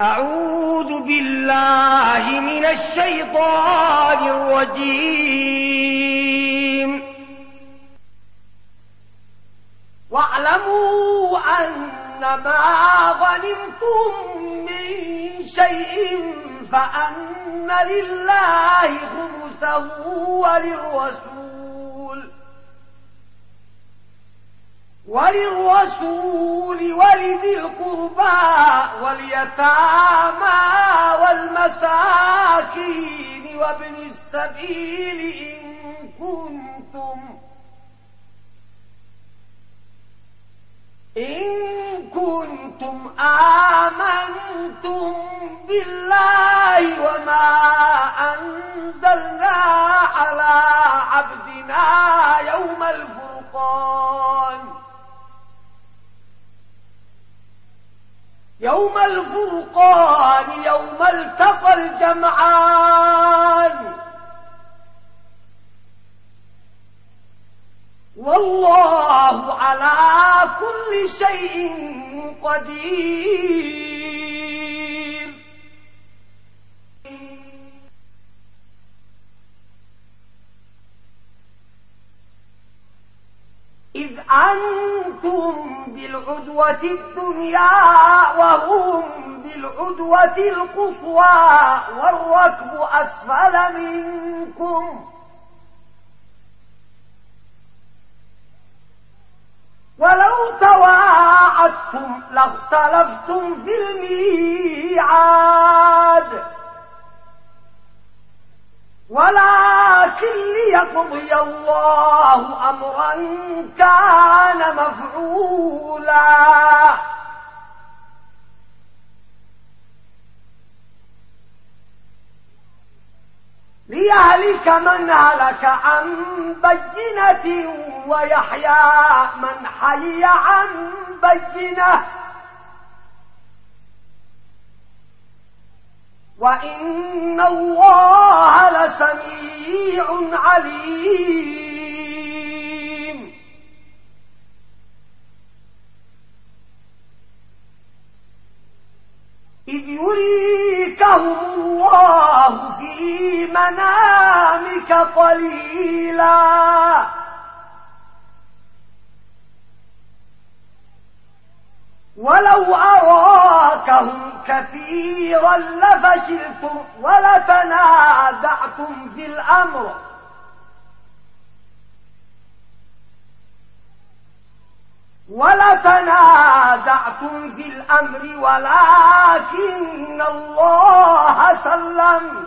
أعوذ بالله من الشيطان الرجيم. واعلموا أن ما غنمتم من شيء فأن لله خمسه وللرسول وللرسول ولذي القربى واليتامى والمساكين وابن السبيل إن كنتم إن كنتم آمنتم بالله وما أنزلنا على عبدنا يوم الفرقان يوم الفرقان يوم التقى الجمعان. والله على كل شيء قدير. إذ أنتم بالعدوة الدنيا وهم بالعدوة القصوى والركب أسفل منكم. ولو تواعدتم لاختلفتم في الميعاد. ولكن ليقضي الله أمرا كان مفعولا. ليهلك من هلك عن بينة ويحيى من حي عن بينة. وإن الله لسميع عليم إذ يريكهم الله في منامك قليلاً ولو أراكهم كثيرا لفشلتم ولتنازعتم في الأمر ولتنازعتم في الأمر ولكن الله سلم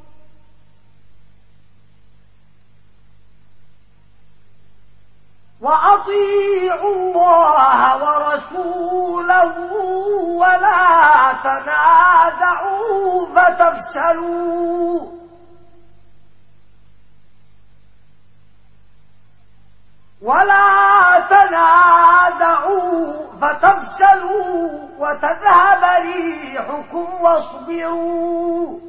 وأطيعوا الله ورسوله ولا تنازعوا فتفشلوا. ولا تنازعوا فتفشلوا وتذهب ريحكم واصبروا.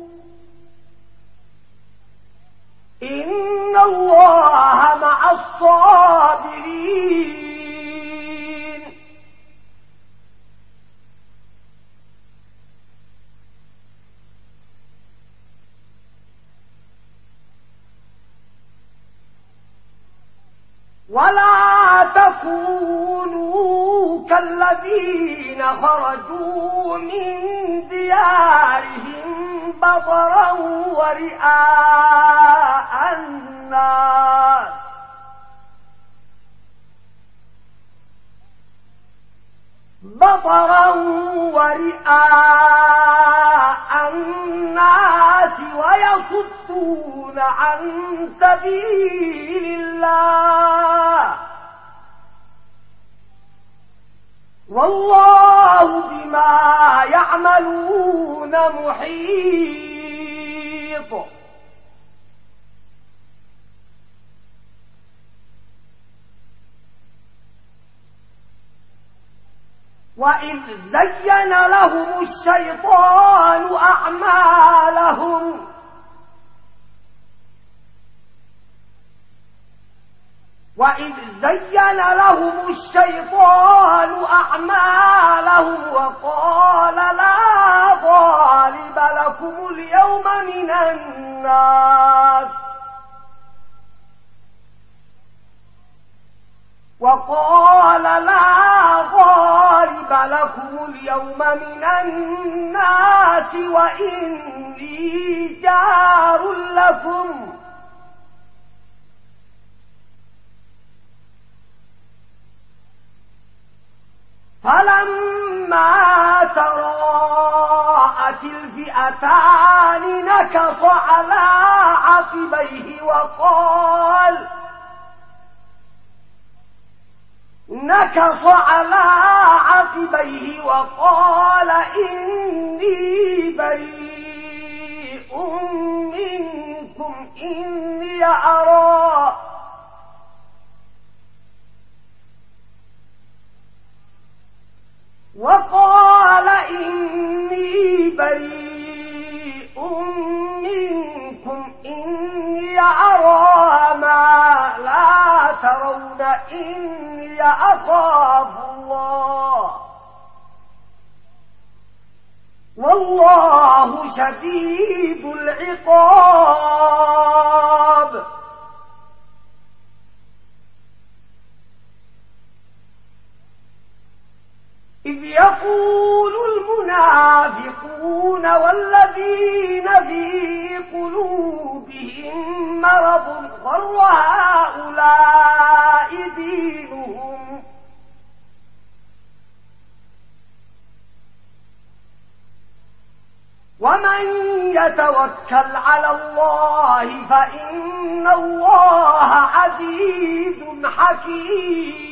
إن الله مع الصابرين ولا تكونوا كالذين خرجوا من ديارهم بطرا ورئاء الناس بطرا ورئاء الناس ويصدون عن سبيل الله. والله بما يعملون محيط. وإذ زين لهم الشيطان أعمالهم وإذ زين لهم الشيطان أعمالهم وقال لا غالب لكم اليوم من الناس وقال لا غالب لكم اليوم من الناس وإني جار لكم. فلما تراءت الفئتان نكص على عقبيه وقال نكص على عقبيه وقال إني بريء منكم إني أرى. وقال إني بريء منكم إني أرى ما ترون إني أخاف الله. والله شديد العقاب. إذ يقول المنافقون والذين في قلوبهم مرض غر هؤلاء دينهم؟ ومن يتوكل على الله فإن الله عزيز حكيم.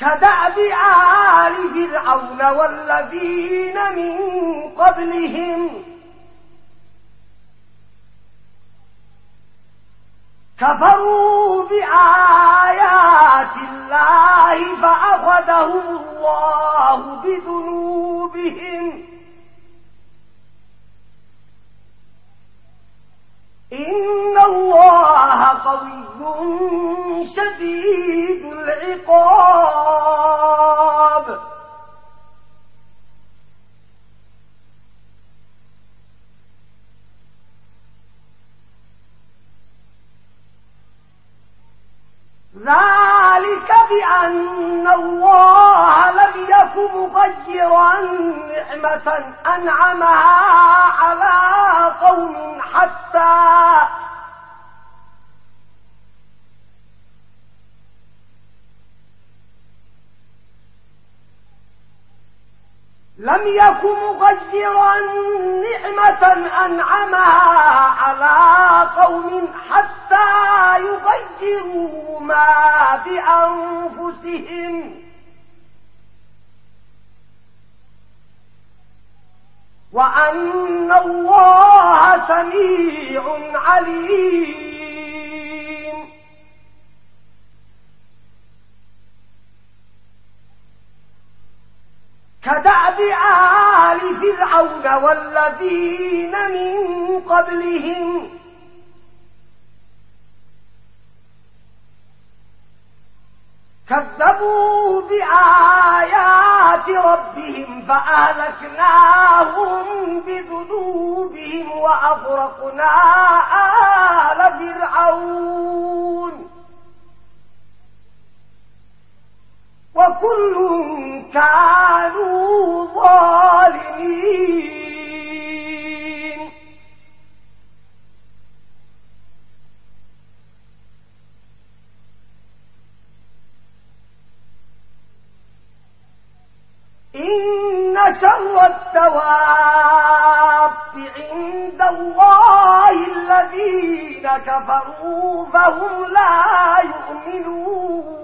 كدأب آل فرعون والذين من قبلهم. كفروا بآيات الله فأخذهم الله بذنوبهم. إن الله قوي شديد العقاب ذلك بأن الله لم يكن مغيرا نعمة أنعمها على قوم حتى لم يكن مغيرا نعمة أنعمها على قوم حتى يغيروا ما بأنفسهم. وأن الله سميع عليم كدعب آل فرعون والذين من قبلهم كذبوا بآيات ربهم فأهلكناهم بذنوبهم وأغرقنا آل فرعون. وكل كانوا ظالمين. إن شر التواب عند الله الذين كفروا فهم لا يؤمنون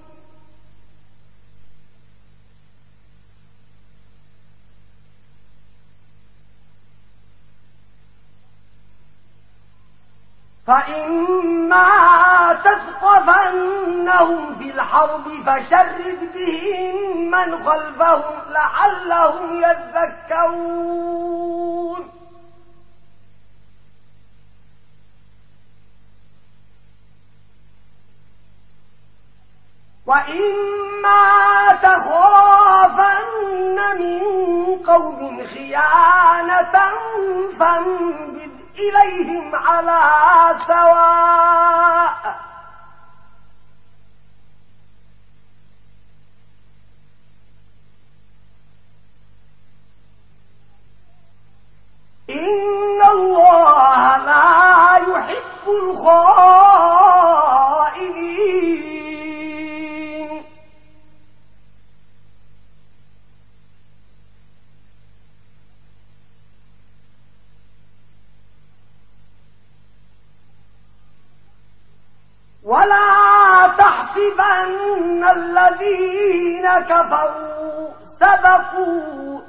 فإما تثقفنهم في الحرب فشرد بهم من خلفهم لعلهم يذكرون وإما تخافن من قوم خيانة فانبذ إليهم على سواء.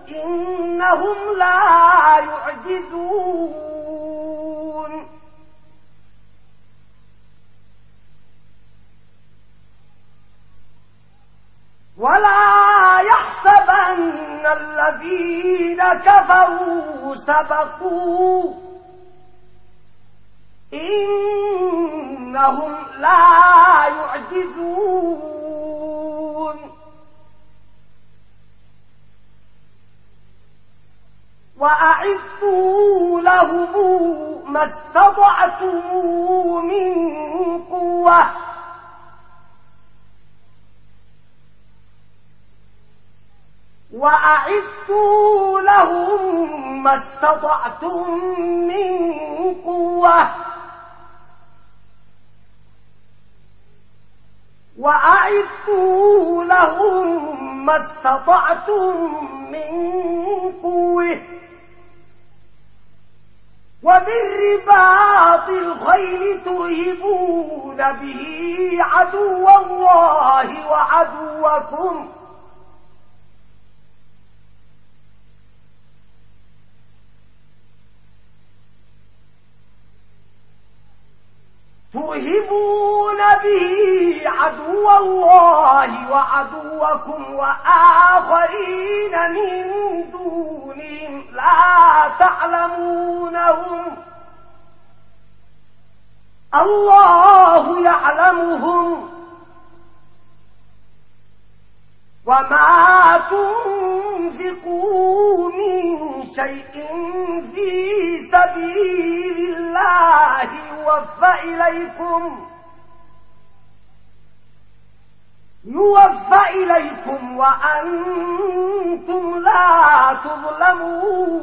إنهم لا يعجزون. ولا يحسبن الذين كفروا سبقوا. إنهم لا يعجزون. وأعدوا لهم ما استطعتم من قوة وأعدوا لهم ما استطعتم من قوة وأعدوا لهم ما استطعتم من قوة ومن رباط الخيل ترهبون به عدو الله وعدوكم ترهبون به عدو الله وعدوكم وآخرين من دونهم لا تعلمونهم الله يعلمهم وما تنفقوا من شيء في سبيل الله يوفى إليكم. يوفى إليكم وأنتم لا تظلمون.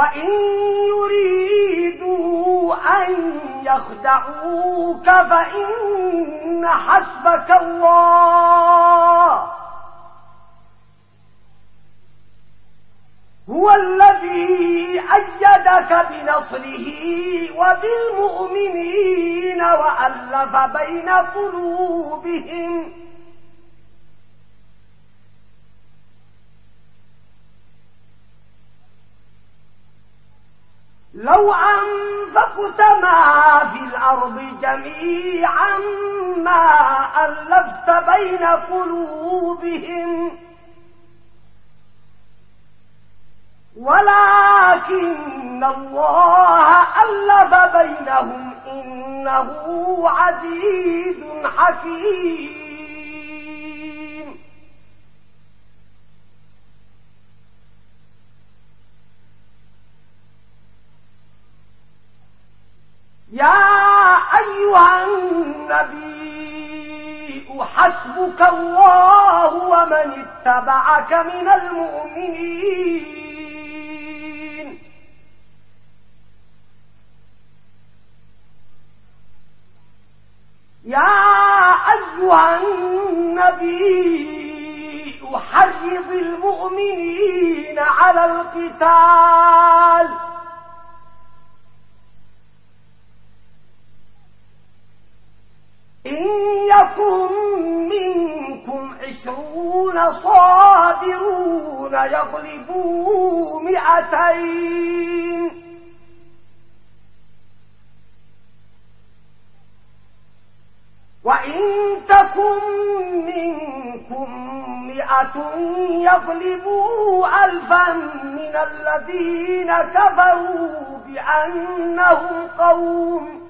وإن يريدوا أن يخدعوك فإن حسبك الله هو الذي أيدك بنصره وبالمؤمنين وألف بين قلوبهم لو أنفقت ما في الأرض جميعا ما ألفت بين قلوبهم، ولكن الله ألف بينهم إنه عزيز حكيم. يا أيها النبي، حسبك الله ومن اتبعك من المؤمنين. يا أيها النبي أحرض المؤمنين على القتال. إن يكن منكم عشرون صابرون يغلبوا مئتين. وإن تكن منكم مئة يغلبوا ألفا من الذين كفروا بأنهم قوم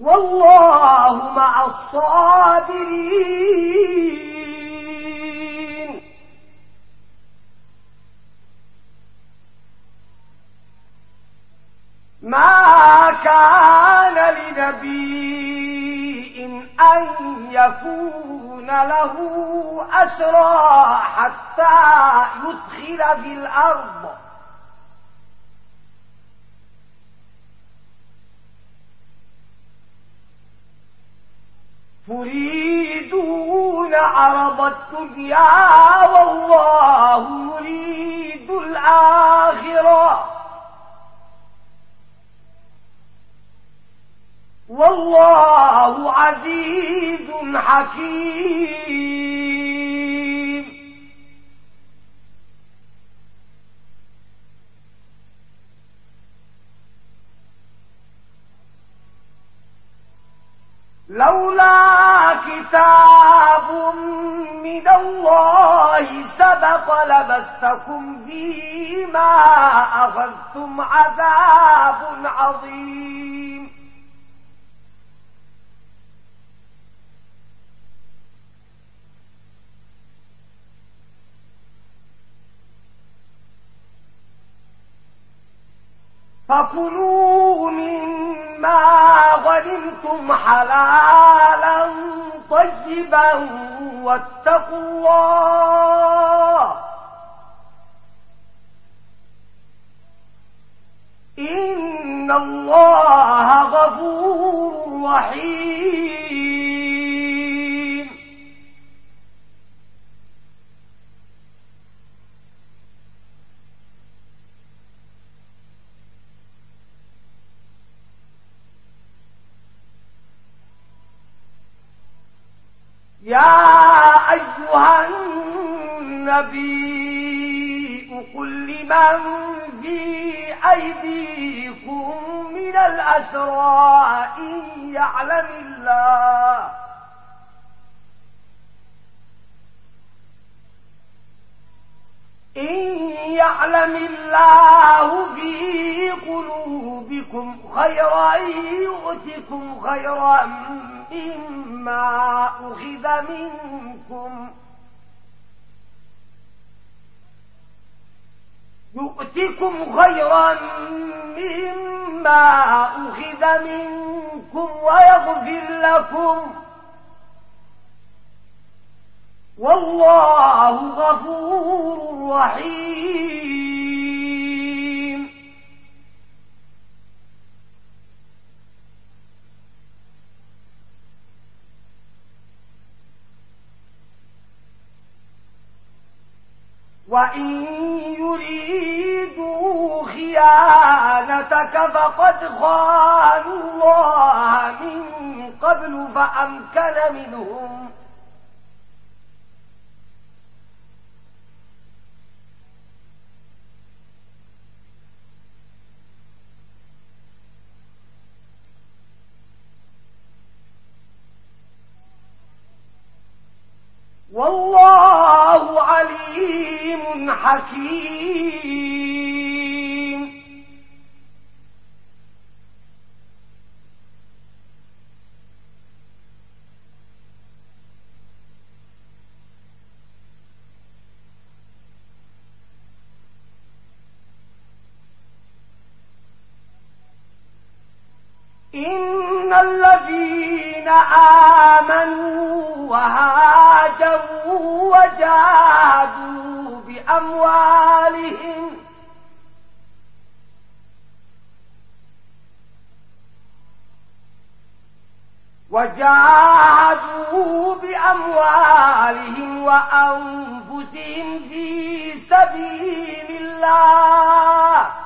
والله مع الصابرين. ما كان لنبي إن, أن يكون له أسرى حتى يدخل في الأرض. تريدون عرض الدنيا والله يريد الآخرة. والله عزيز حكيم. فيما أخذتم عذاب عظيم فكلوا مما غنمتم حلالا طيبا واتقوا الله إن الله غفور رحيم يا أيها النبي قل لمن في أيديكم من الأسرى إن يعلم الله. إن يعلم الله في قلوبكم خيرا يؤتكم خيرا مما أخذ منكم. يؤتكم خيرا مما أخذ منكم ويغفر لكم. والله غفور رحيم. وإن يريدوا خيانتك فقد خانوا الله من قبل فأمكن منهم والله عليم حكيم إن الذين آمنوا وهاجروا وجاهدوا بأموالهم. وجاهدوا بأموالهم وأنفسهم في سبيل الله.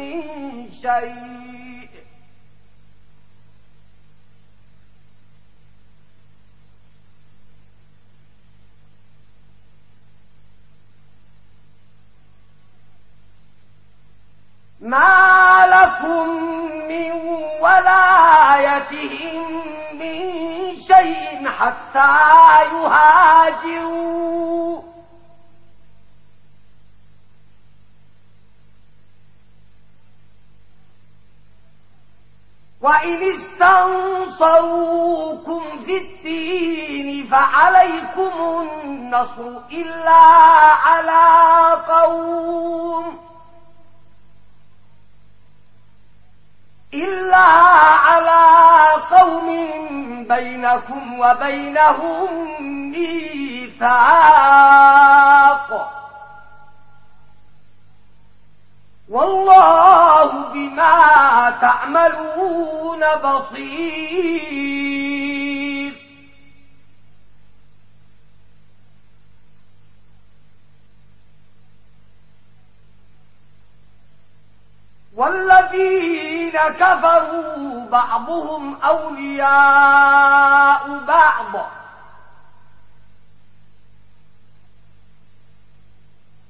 من شيء. ما لكم من ولايتهم من شيء حتى يهاجروا. وإن استنصروكم في الدين فعليكم النصر إلا على قوم إلا على قوم بينكم وبينهم ميثاق والله بما تعملون بصير. والذين كفروا بعضهم أولياء بعض.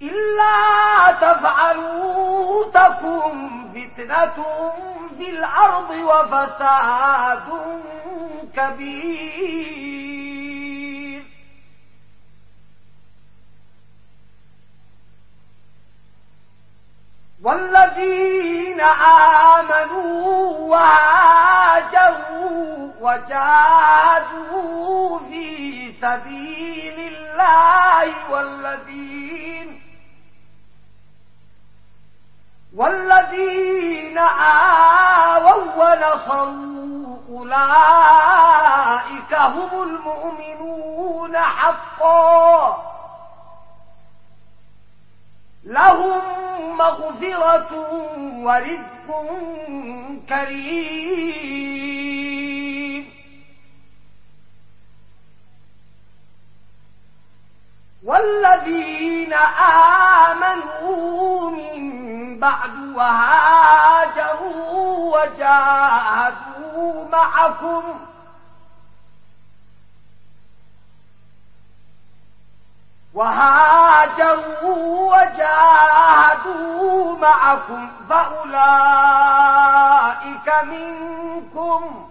إلا تفعلوا تكن فتنة في الأرض وفساد كبير. والذين آمنوا وهاجروا وجاهدوا في سبيل الله والذين والذين آووا ونصروا أولئك هم المؤمنون حقا. لهم مغفرة ورزق كريم. والذين آمنوا بعد وهاجروا وجاهدوا معكم وهاجروا وجاهدوا معكم فأولئك منكم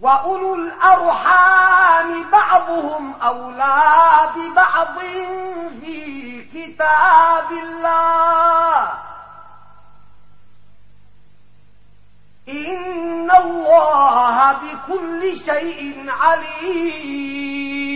وأولو الأرحام بعضهم أولى ببعض في كتاب الله إن الله بكل شيء عليم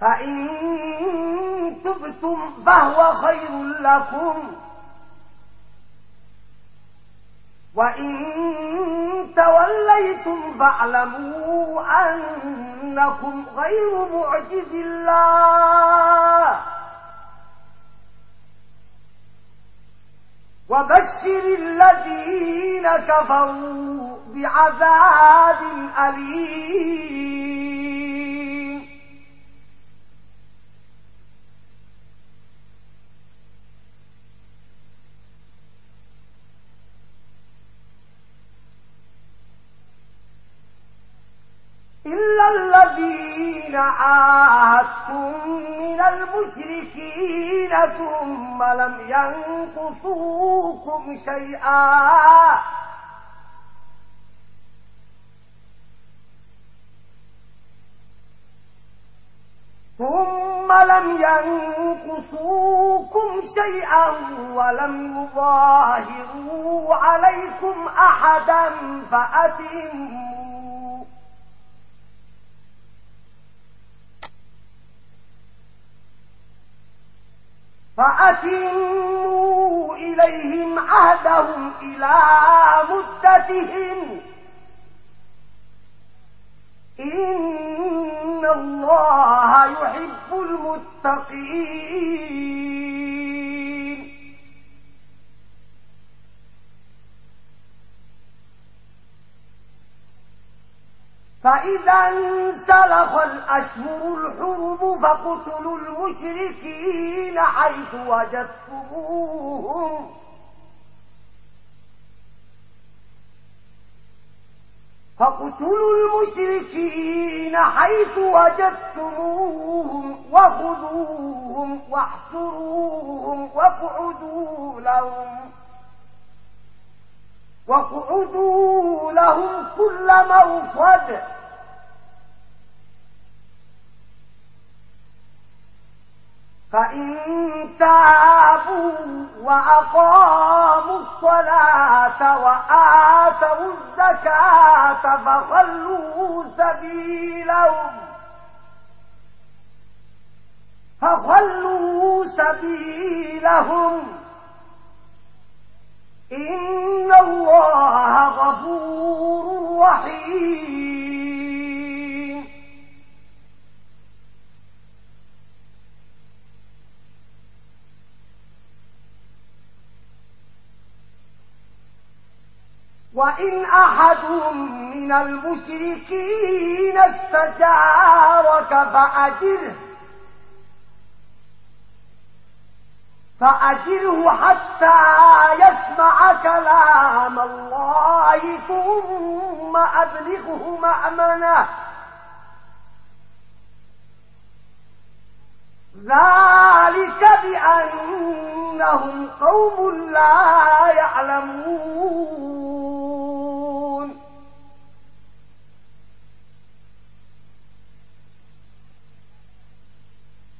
فإن تبتم فهو خير لكم وإن توليتم فاعلموا أنكم غير معجز الله وبشر الذين كفروا بعذاب أليم إلا الذين عاهدتم من المشركين ثم لم ينقصوكم شيئا ثم لم ينقصوكم شيئا ولم يظاهروا عليكم أحدا فأتموا فأتموا إليهم عهدهم إلى مدتهم إن الله يحب المتقين فإذا انسلخ الأشهر الحرم فقتلوا المشركين حيث وجدتموهم فاقتلوا المشركين حيث وجدتموهم وخذوهم واحصروهم واقعدوا لهم واقعدوا لهم كل مرصد فإن تابوا وأقاموا الصلاة وآتوا الزكاة فخلوا سبيلهم فخلوا سبيلهم إن الله غفور رحيم وإن أحد من المشركين استجارك فأجره فأجره حتى يسمع كلام الله ثم أبلغه مأمنه ذلك بأنهم قوم لا يعلمون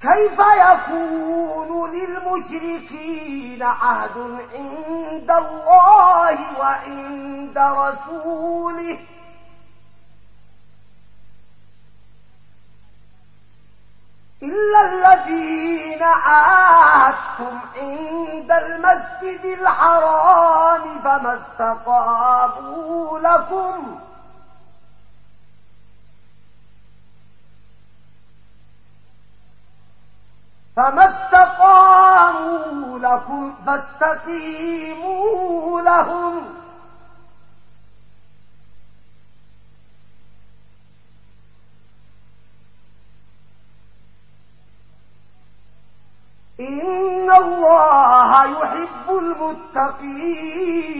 كيف يكون للمشركين عهد عند الله وعند رسوله؟ إلا الذين عاهدتم عند المسجد الحرام فما استقاموا لكم. فما استقاموا لكم فاستقيموا لهم. إن الله يحب المتقين.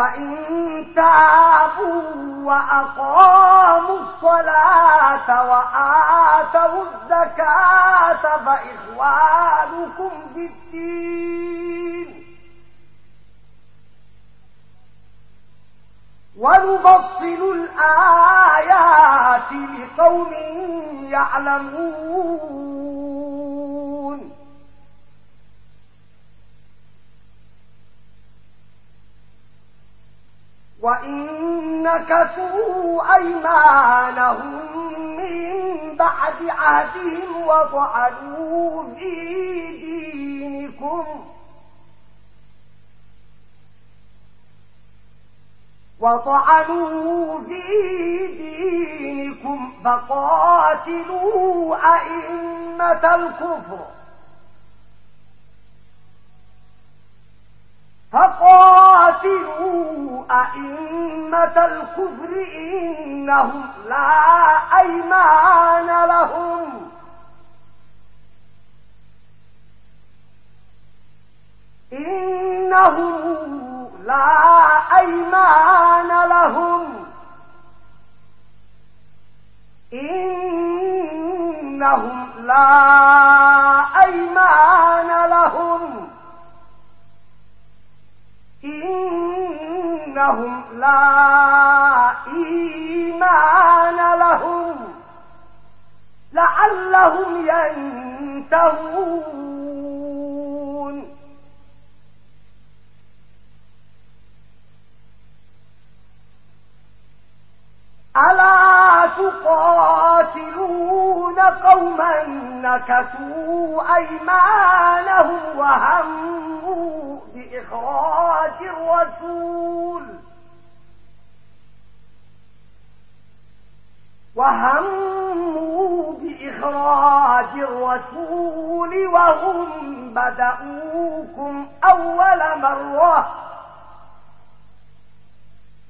فإن تابوا وأقاموا الصلاة وآتوا الزكاة فإخوانكم في الدين ونفصل الآيات لقوم يعلمون وإن نكثوا أيمانهم من بعد عهدهم وطعنوا في دينكم وطعنوا في دينكم فقاتلوا أئمة فقاتلوا أئمة الكفر إنهم لا أيمان لهم. إنهم لا أيمان لهم. إنهم لا أيمان لهم. إنهم لا إيمان لهم لعلهم ينتهون. ألا تقاتلون قوما نكتوا أيمانهم وهموا بإخراج الرسول وهموا بإخراج الرسول وهم بدأوكم أول مرة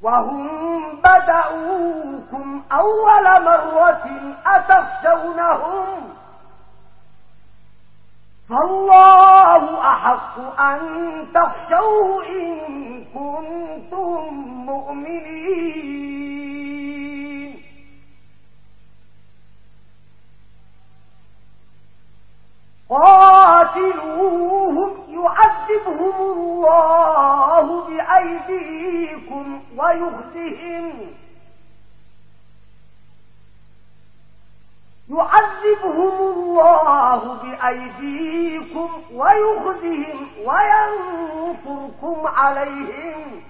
وهم بدأوكم أول مرة أتخشونهم فالله أحق أن تخشوه إن كنتم مؤمنين قاتلوهم يعذبهم الله بأيديكم ويخزهم يعذبهم الله بأيديكم ويخذهم وينصركم عليهم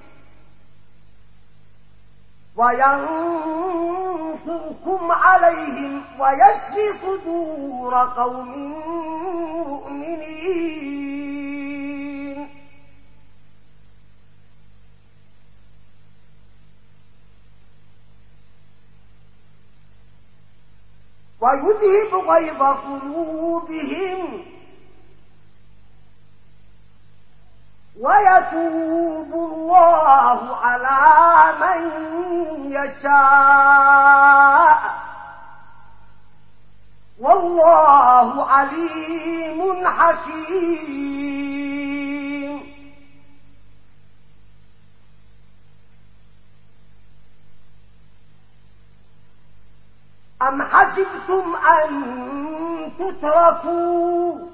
وينصركم عليهم ويشفي صدور قوم مؤمنين ويذهب غيظ قلوبهم ويتوب الله على من يشاء. والله عليم حكيم. أم حسبتم أن تتركوا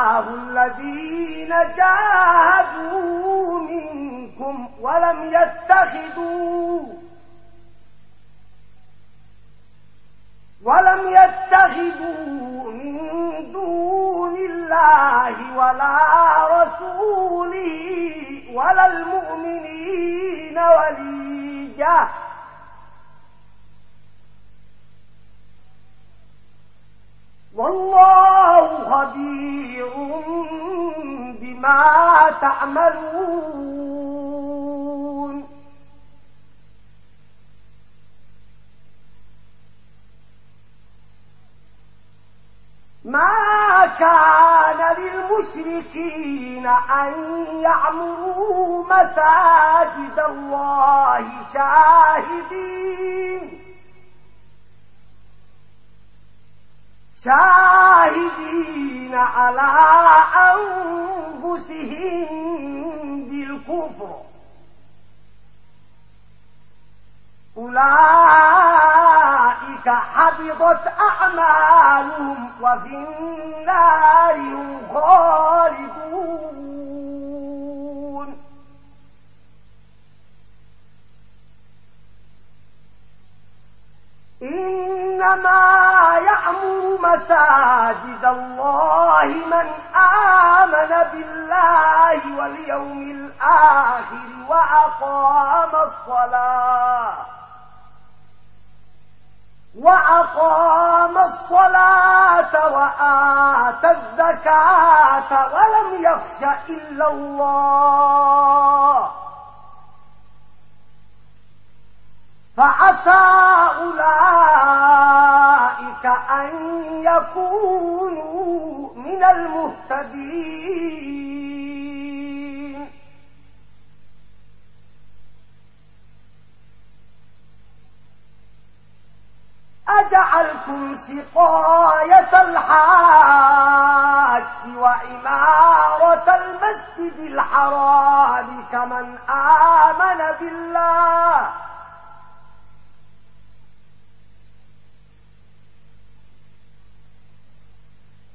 الله الذين جاهدوا منكم ولم يتخذوا ولم يتخذوا من دون الله ولا رسوله ولا المؤمنين وليجه والله خبير بما تعملون. ما كان للمشركين أن يعمروا مساجد الله شاهدين. شاهدين على أنفسهم بالكفر. أولئك حبضت أعمالهم وفي النار هم خالدون. إنما يعمر مساجد الله من آمن بالله واليوم الآخر وأقام الصلاة. وأقام الصلاة وآت الزكاة ولم يخش إلا الله. فعسى أولئك أن يكونوا من المهتدين. أجعلكم سقاية الحاج وإمارة المسجد الحرام كمن آمن بالله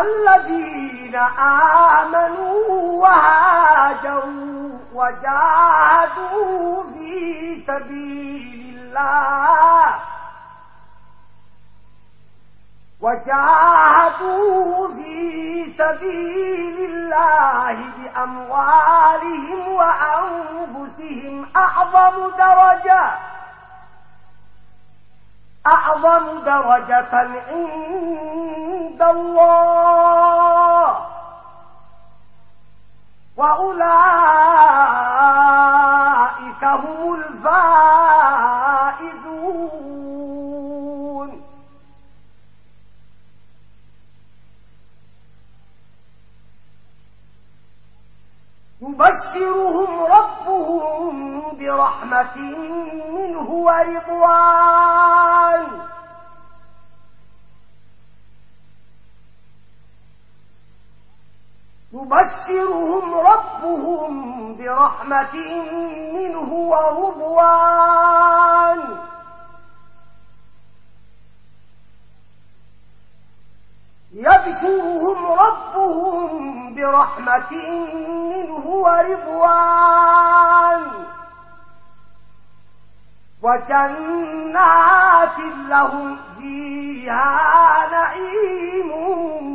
الذين آمنوا وهاجروا وجاهدوا في سبيل الله وجاهدوا في سبيل الله بأموالهم وأنفسهم أعظم درجة أعظم درجة عند الله. وأولئك هم الفائدون يبشرهم ربهم برحمة منه ورضوان. يبشرهم ربهم برحمة منه ورضوان. يبشرهم ربهم برحمة منه ورضوان. وجنات لهم فيها نعيم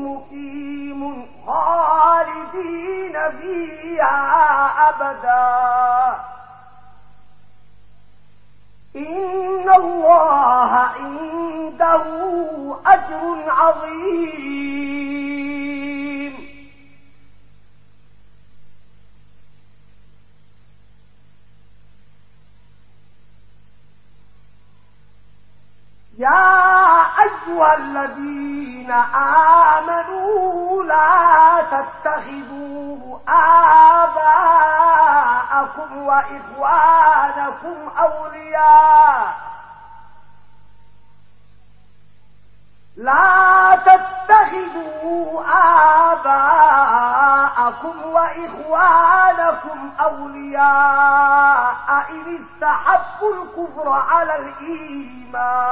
مقيم خالدين فيها أبدا. إن الله عنده أجر عظيم. يا أيها الذين آمنوا لا تتخذوا آباءكم وإخوانكم أولياء لا تتخذوا آباءكم وإخوانكم أولياء إن استحبوا الكفر على الإيمان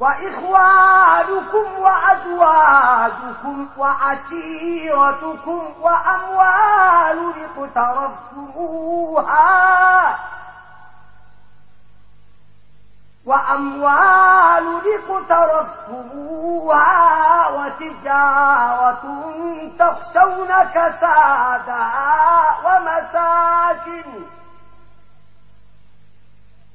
وإخوانكم وأزواجكم وعشيرتكم وأموال اقترفتموها وأموال اقترفتموها وتجارة تخشون كسادها ومساكن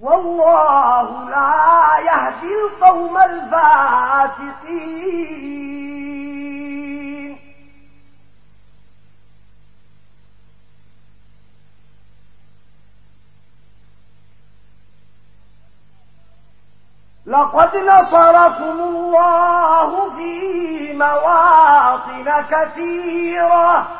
والله لا يهدي القوم الفاسقين. لقد نصركم الله في مواطن كثيرة.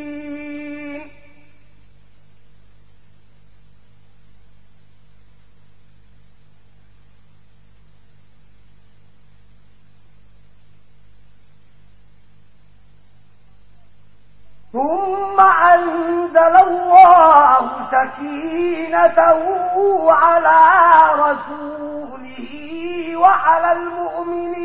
ثم أنزل الله سكينته على رسوله وعلى المؤمنين.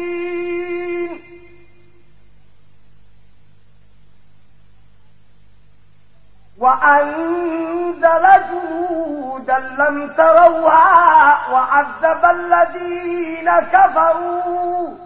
وأنزل جنودا لم تروها وعذب الذين كفروا.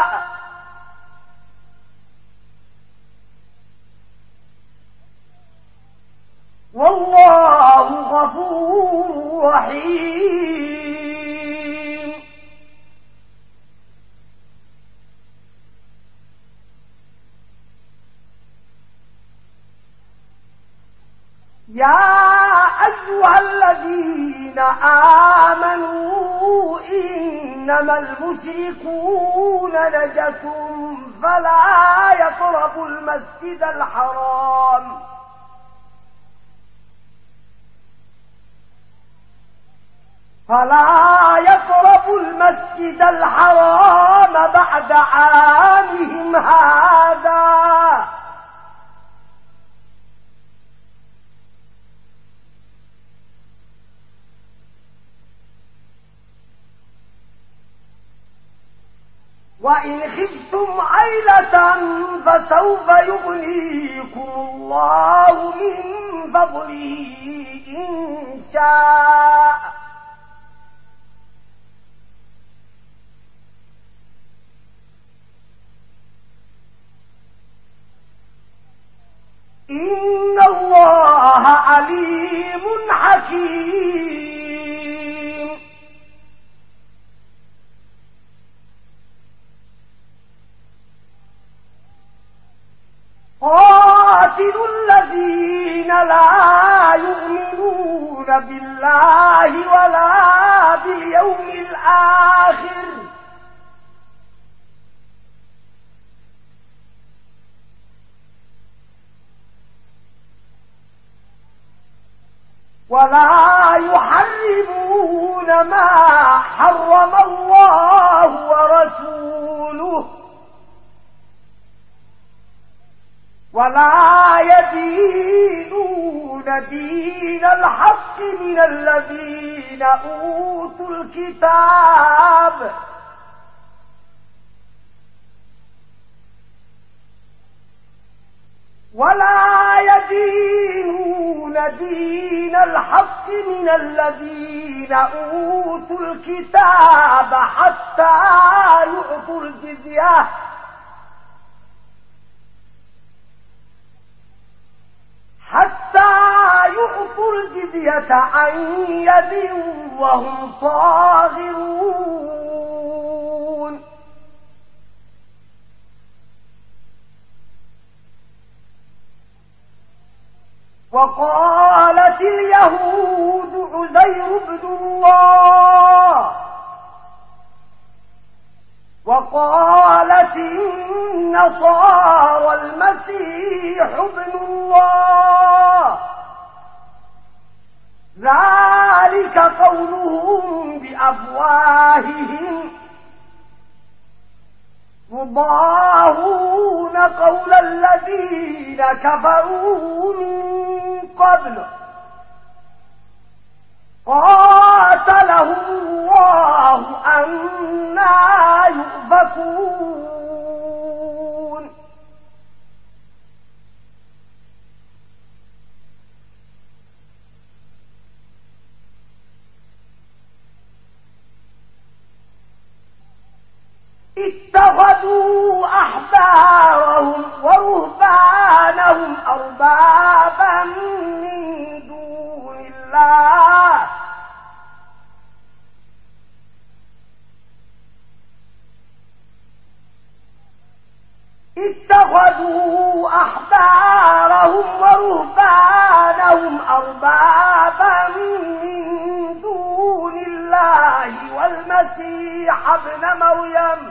والله غفور رحيم. يا أيها الذين آمنوا إنما المشركون نجس فلا يقربوا المسجد الحرام. فلا يقربوا المسجد الحرام بعد عامهم هذا. وإن خفتم عيلة فسوف يغنيكم الله من فضله إن شاء. إن أوتوا الكتاب ولا يدينون دين الحق من الذين أوتوا الكتاب حتى يعطوا الجزية حتى يعطوا عن يد وهم صاغرون وقالت اليهود عزير بن الله وقالت النصارى المسيح ابن الله ذلك قولهم بأفواههم. يضاهون قول الذين كفروا من قبل. قاتلهم الله أنا يؤفكون. اتخذوا أحبارهم ورهبانهم أربابا من دون الله. اتخذوا أحبارهم ورهبانهم أربابا من دون الله. والمسيح ابن مريم.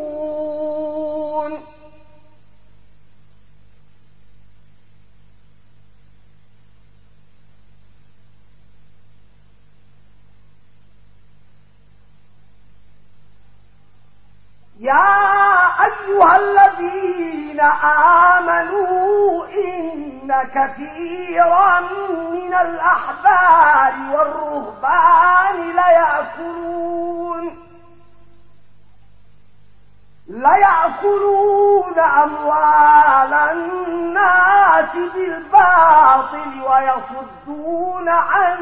أموال الناس بالباطل ويصدون عن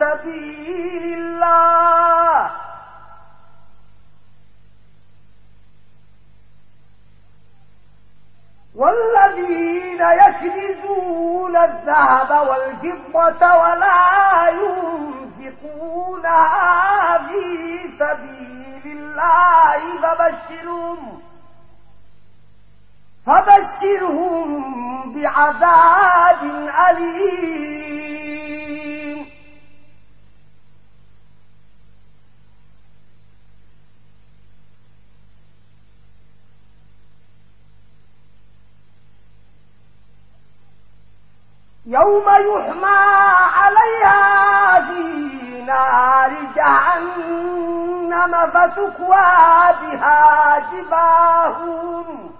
سبيل الله. والذين يكنزون الذهب والفضة ولا ينفقونها في سبيل الله فبشرهم فبشرهم بعذاب أليم. يوم يحمى عليها في نار جهنم فتكوى بها جباههم.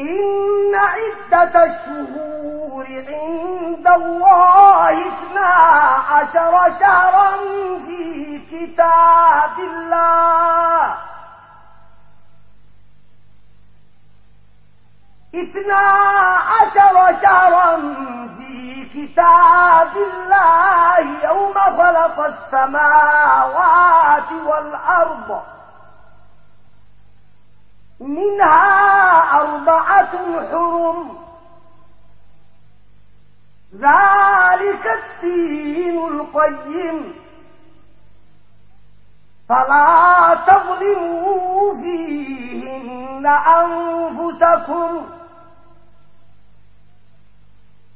إن عدة الشهور عند الله اثنا عشر شهرا في كتاب الله. اثنا عشر شهرا في كتاب الله يوم خلق السماوات والأرض. منها أربعة حرم. ذلك الدين القيم. فلا تظلموا فيهن أنفسكم.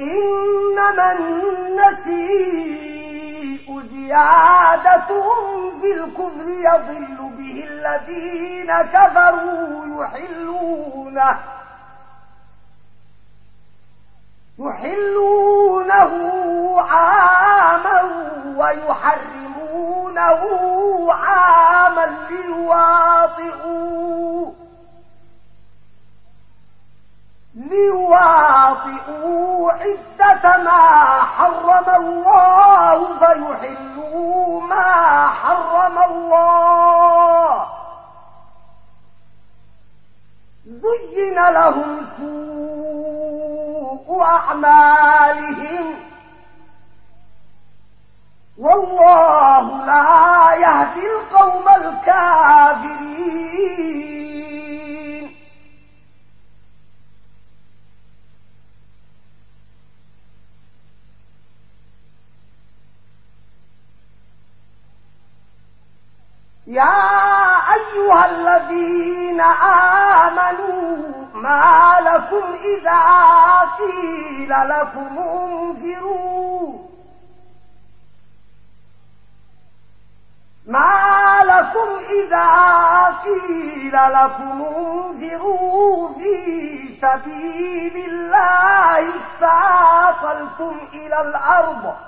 إنما النسيء زيادة في الكفر يضل به الذين كفروا يحلونه يحلونه عاما ويحرمونه عاما ليواطئوا ليواطئوا عدة ما حرم الله فيحلوا ما حرم الله. زين لهم سوء أعمالهم. والله لا يهدي القوم الكافرين. يا أيها الذين آمنوا ما لكم إذا قيل لكم انفروا ما لكم إذا قيل لكم انفروا في سبيل الله فاقلتم إلى الأرض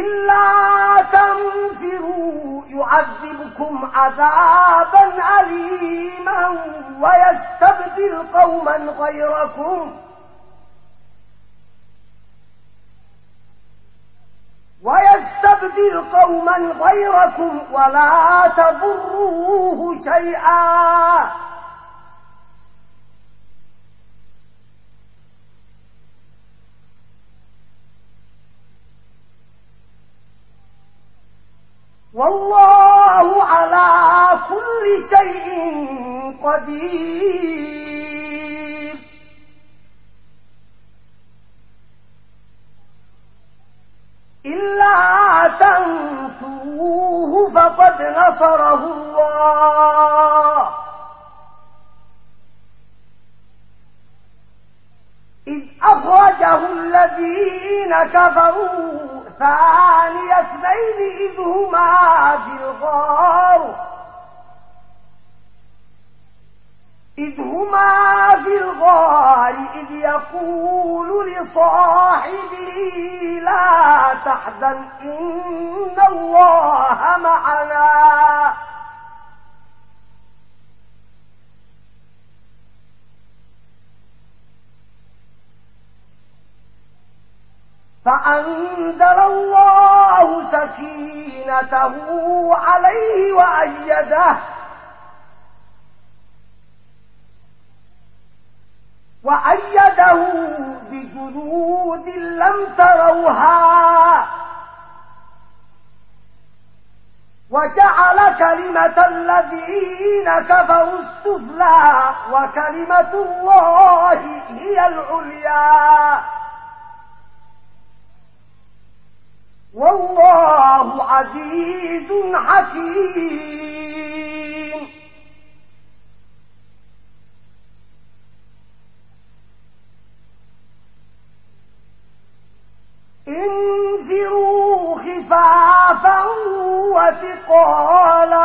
إلا تنفروا يعذبكم عذابا أليما ويستبدل قوما غيركم ويستبدل قوما غيركم ولا تضروه شيئا والله على كل شيء قدير. إلا تنصروه فقد نصره الله. إذ أخرجه الذين كفروا ثاني اثنين إذ هما في الغار. إذ هما في الغار إذ يقول لصاحبه لا تحزن إن الله معنا. فأنزل الله سكينته عليه وأيده وأيده بجنود لم تروها وجعل كلمة الذين كفروا السفلى وكلمة الله هي العليا والله عزيز حكيم. انفروا خفافا وثقالا.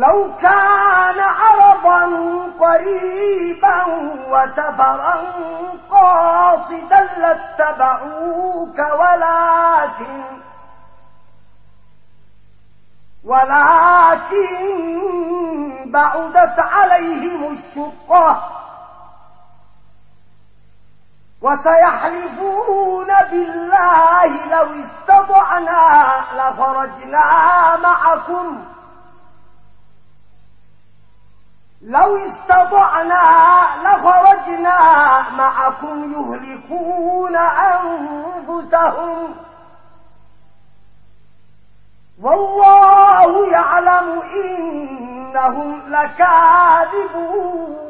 لو كان عرضا قريبا وسفرا قاصدا لاتبعوك ولكن ولكن بعدت عليهم الشقة وسيحلفون بالله لو استطعنا لخرجنا معكم لو استطعنا لخرجنا معكم يهلكون أنفسهم. والله يعلم إنهم لكاذبون.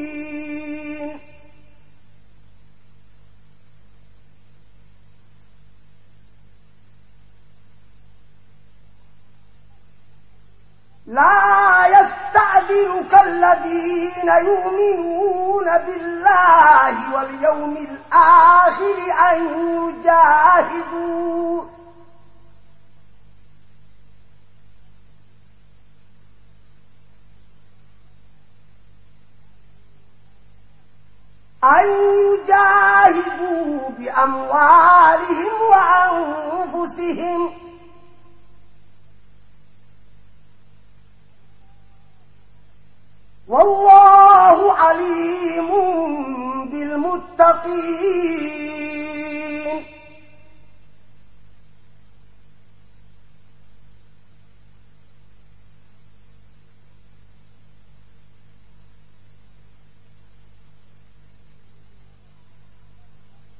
لا يستعذنك الذين يؤمنون بالله واليوم الآخر أن يجاهدوا. أن يجاهدوا بأموالهم وأنفسهم والله عليم بالمتقين.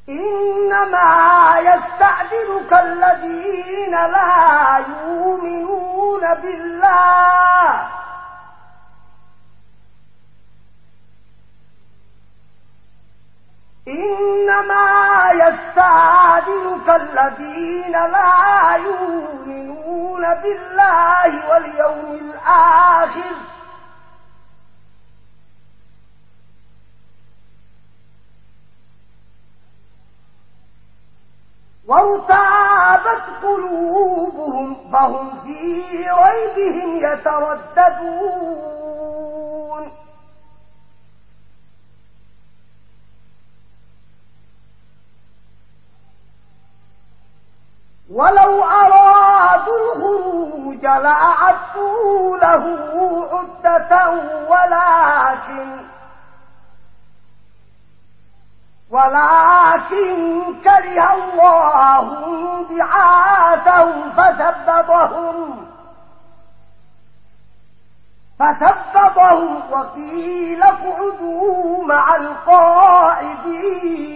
إنما يستعدلك الذين لا يؤمنون بالله. إنما يستعدلك الذين لا يؤمنون بالله واليوم الآخر. وارتابت قلوبهم فهم في ريبهم يترددون. القائدين.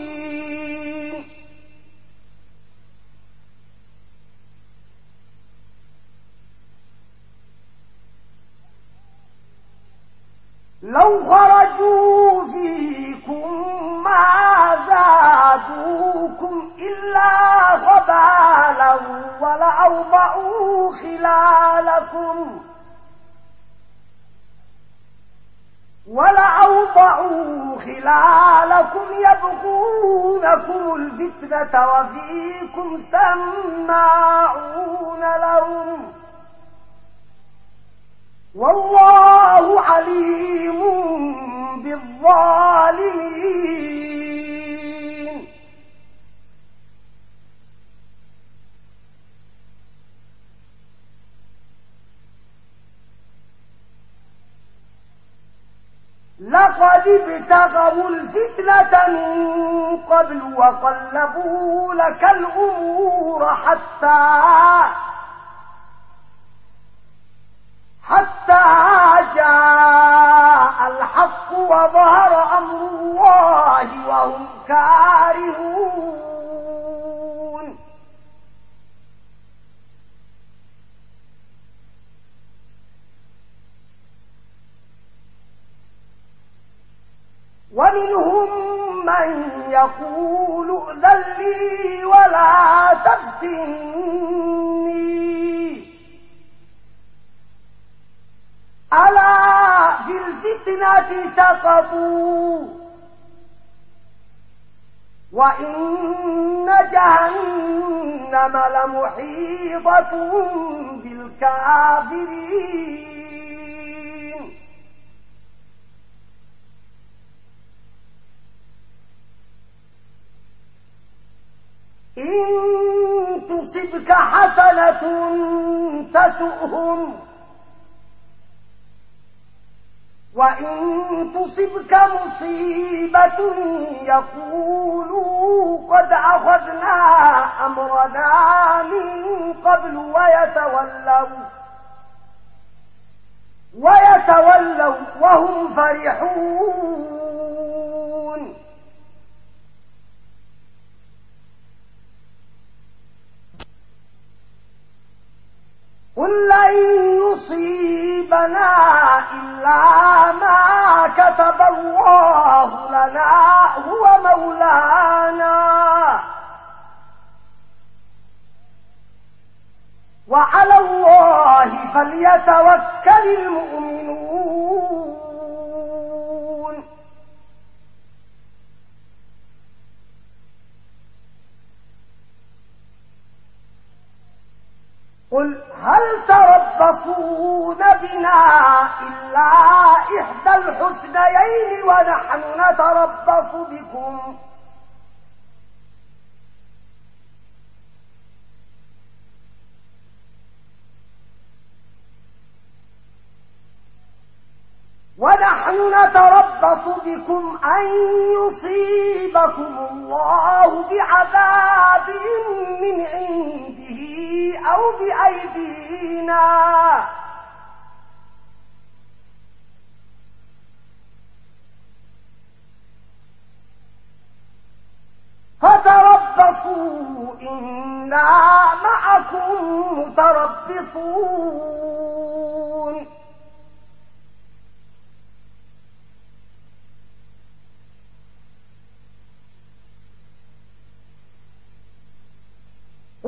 وفيكم سماعون قبل وقلبوا لك الأمور حتى حتى يقول ائذن لي ولا تفتني. ألا في الفتنة سقطوا. وإن جهنم لمحيطة بالكافرين. تصبك حسنة تسؤهم. وإن تصبك مصيبة يقولوا قد أخذنا أمرنا من قبل ويتولوا ويتولوا وهم فرحون. قل لن يصيبنا إلا ما كتب الله لنا نتربص بكم أن يصيبكم الله بعذاب من عنده أو بأيدينا فتربصوا إنا معكم متربصون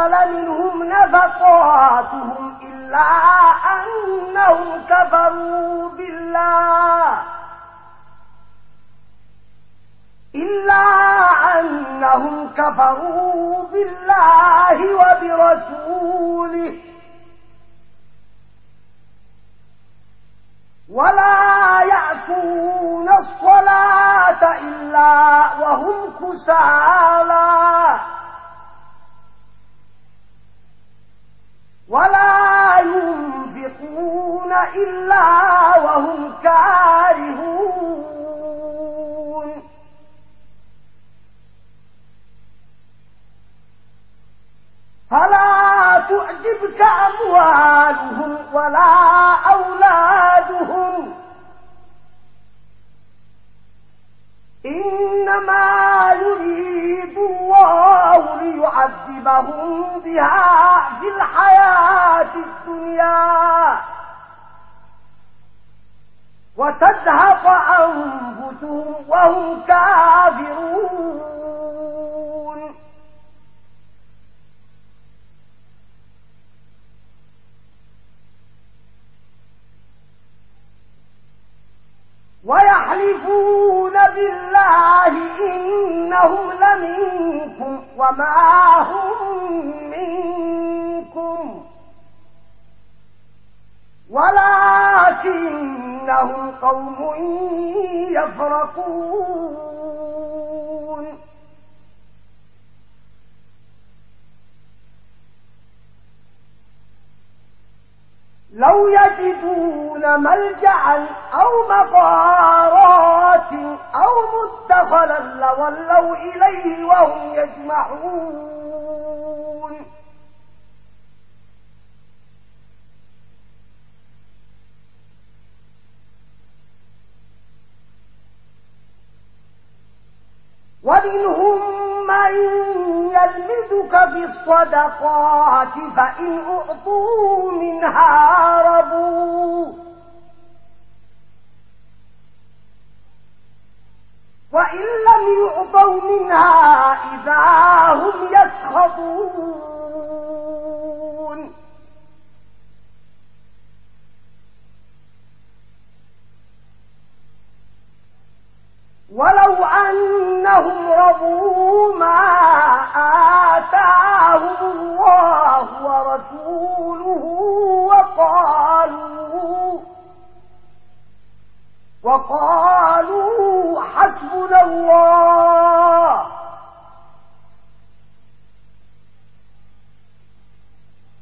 تقبل منهم نفقاتهم إلا أنهم كفروا بالله إلا أنهم كفروا بالله وبرسوله ولا يأتون الصلاة إلا وهم كسالا ولا ينفقون إلا وهم كارهون. فلا تعجبك أموالهم ولا أولادهم إنما يريد الله ليعذبهم بها في الحياة الدنيا وتزهق أنفسهم وهم كافرون. ويحلفون بالله إنهم لمنكم وما هم منكم ولكنهم قوم يفرقون لو يجدون ملجأ أو مغارات أو مدخلا لولوا إليه وهم يجمعون. ومنهم من يلمزك في الصدقات فإن أعطوا منها ربوا وإن لم يعطوا منها إذا هم يسخطون. ولو أنهم رضوا ما آتاهم الله ورسوله وقالوا وقالوا حسبنا الله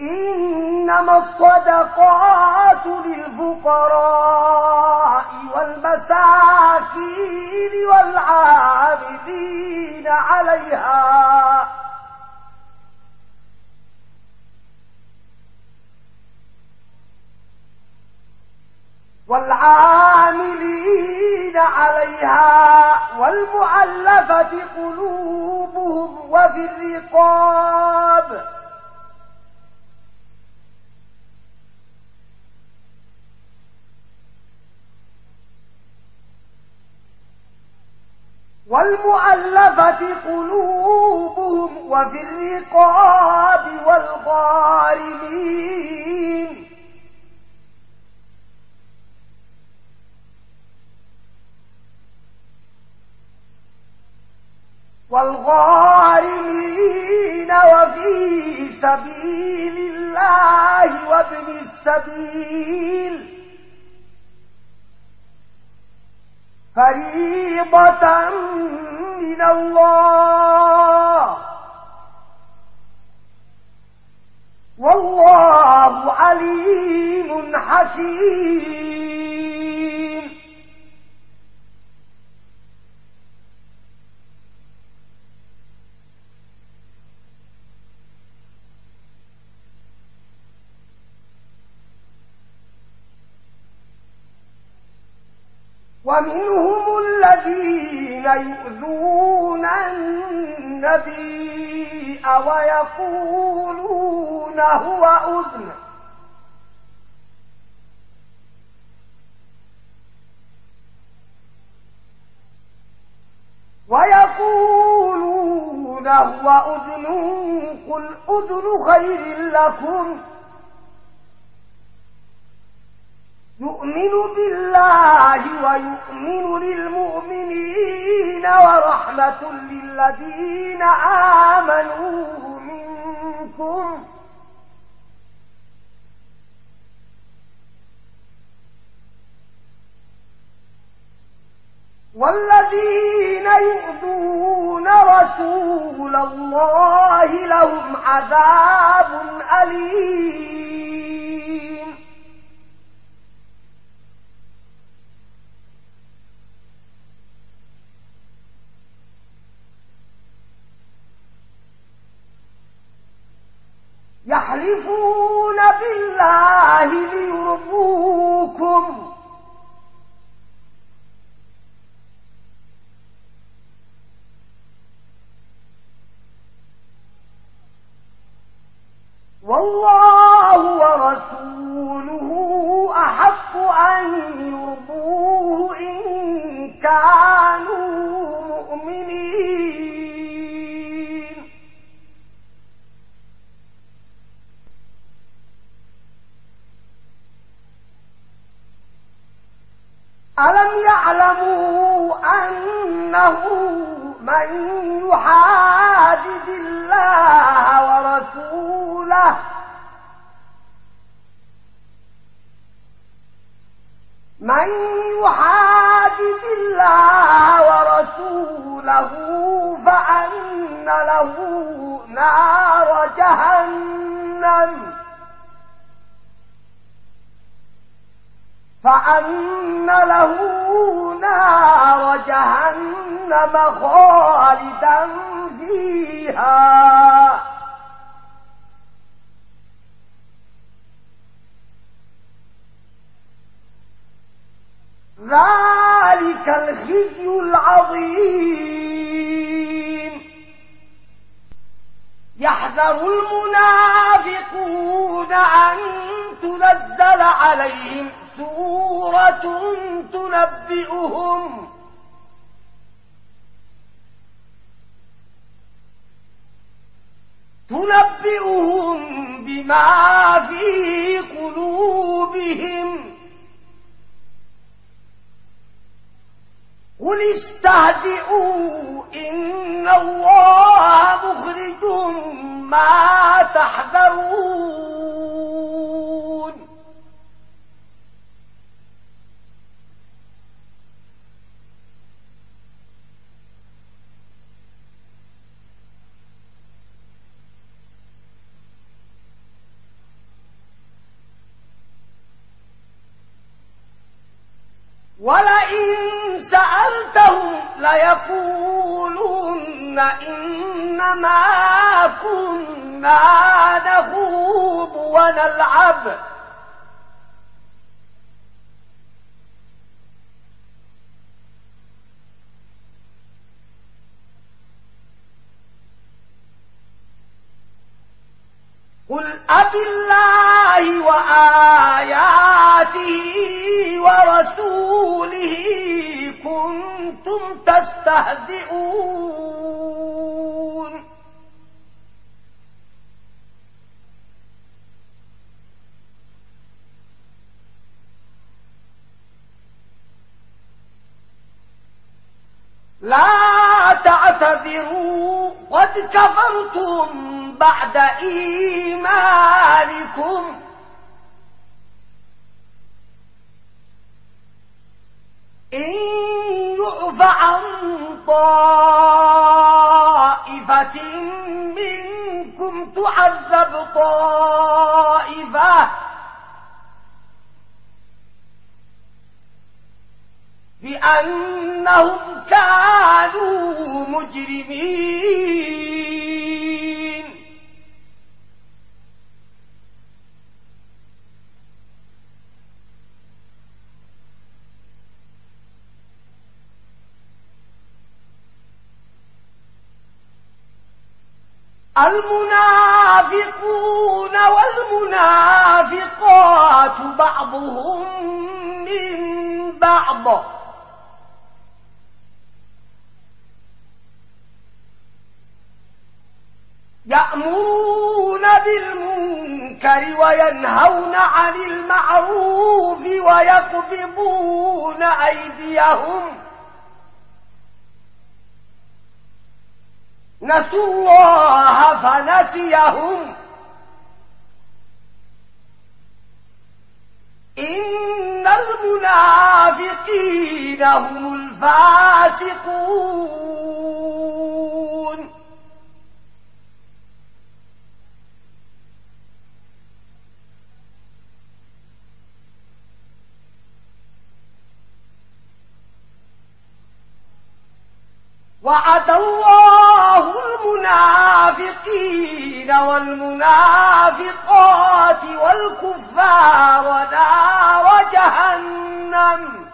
إنما الصدقات للفقراء والمساكين والعاملين عليها. والعاملين عليها والمعلفة قلوبهم وفي الرقاب. والمؤلفة قلوبهم وفي الرقاب والغارمين. والغارمين وفي سبيل الله وابن السبيل. فريضة من الله والله عليم حكيم ومنهم الذين يؤذون النبي ويقولون هو أذن. ويقولون هو أذن. قل أذن خير لكم. يؤمن بالله ويؤمن للمؤمنين ورحمة للذين آمنوا منكم. والذين يؤذون رسول الله لهم عذاب أليم. تعرفون سألتهم ليقولون إنما كنا نخوض ونلعب قل أب الله وآياته ورسوله كنتم تستهزئون. لا تعتذروا قد كفرتم بعد إيمانكم. إن يعف عن طائفة منكم تعذب طائفة. بأنهم كانوا مجرمين. المنافقون والمنافقات بعضهم من بعض. يأمرون بالمنكر وينهون عن المعروف ويقبضون أيديهم. نسوا الله فنسيهم. إن المنافقين هم الفاسقون. وعد الله المنافقين والمنافقات والكفار نار جهنم.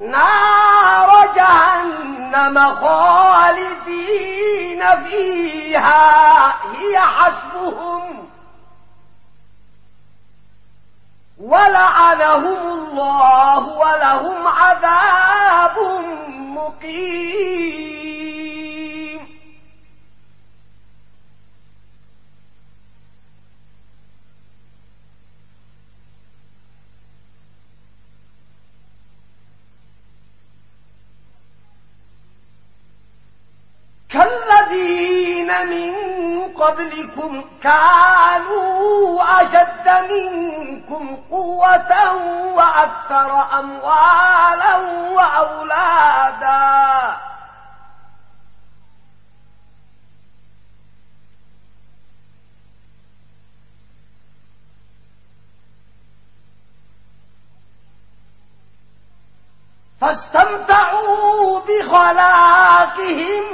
نار جهنم خالدين فيها هي حسبهم ولعنهم الله ولهم عذاب مقيم كالذين من قبلكم كانوا أشد منكم قوة وأكثر أموالا وأولادا. فاستمتعوا بخلاقهم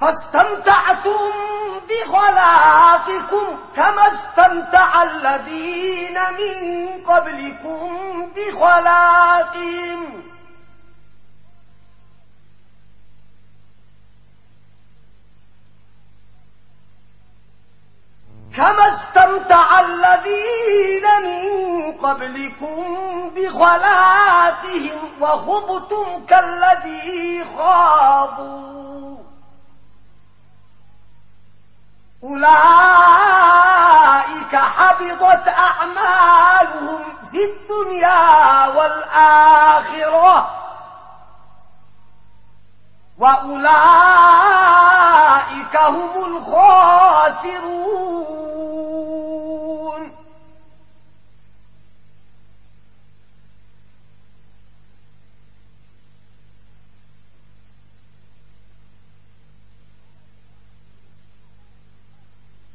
فاستمتعتم بخلاقكم كما استمتع الذين من قبلكم بخلاقهم. كما استمتع الذين من قبلكم بخلاقهم وخبتم كالذي خاضوا أولئك حبضت أعمالهم في الدنيا والآخرة. وأولئك هم الخاسرون.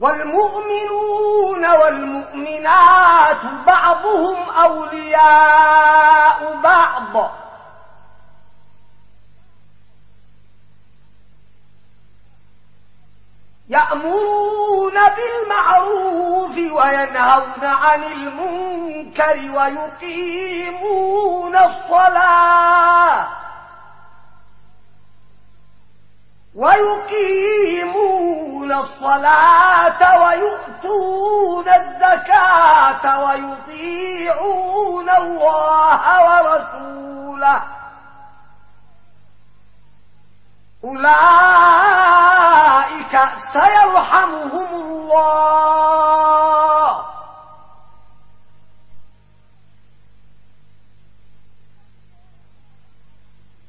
والمؤمنون والمؤمنات بعضهم أولياء بعض. يأمرون بالمعروف وينهون عن المنكر ويقيمون الصلاة ويؤتون الزكاة ويطيعون الله ورسوله. أولئك سيرحمهم الله.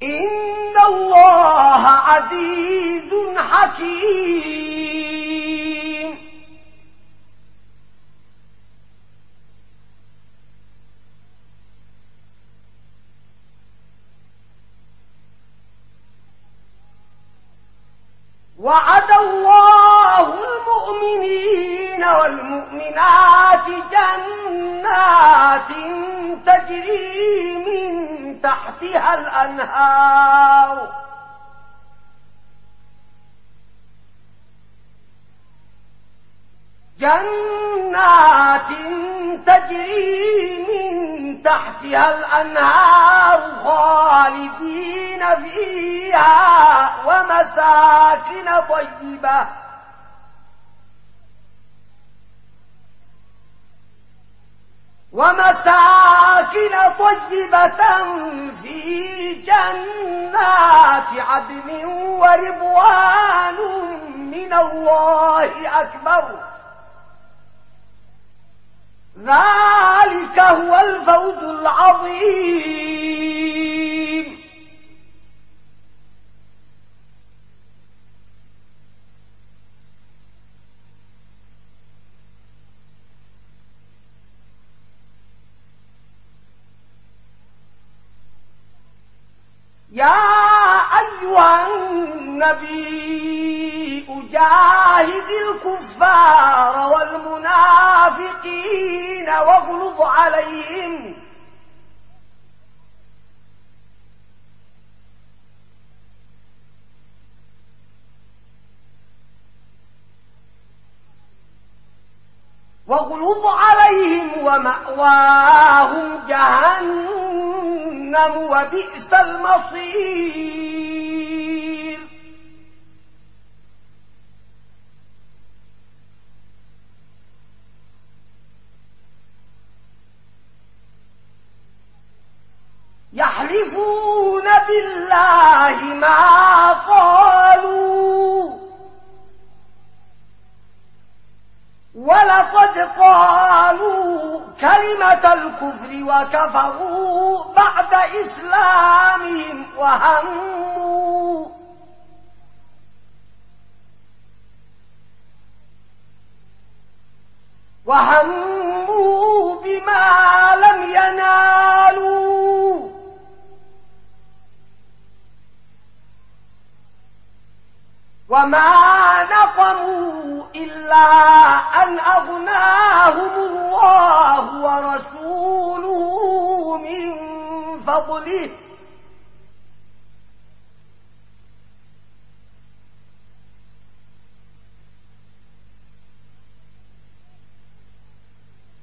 إن الله عزيز حكيم وعد الله المؤمنين والمؤمنات جنات تجري من تحتها الأنهار. جنات تجري من تحتها الأنهار خالدين فيها ومساكن طيبة. ومساكن طيبة في جنات عدن ورضوان من الله أكبر. ذلك هو الفوز العظيم. يا أيها النبي أجاهد الكفار والمنافقين واغلظ عليهم. وغلظ عليهم ومأواهم جهنم وبئس المصير. يحلفون بالله ما قالوا. ولقد قالوا كلمة الكفر وكفروا بعد إسلامهم وهموا. وهموا بما لم ينالوا. وما نقموا إلا أغناهم الله ورسوله من فضله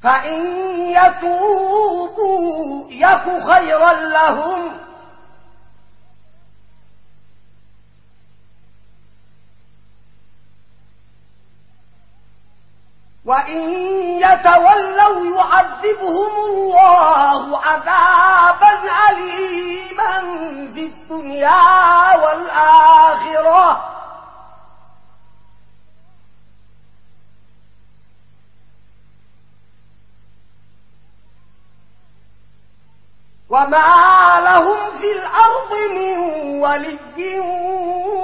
فإن يتوبوا يك خيرا لهم وإن يتولوا يعذبهم الله عذابا أليما في الدنيا والآخرة وما لهم في الأرض من ولي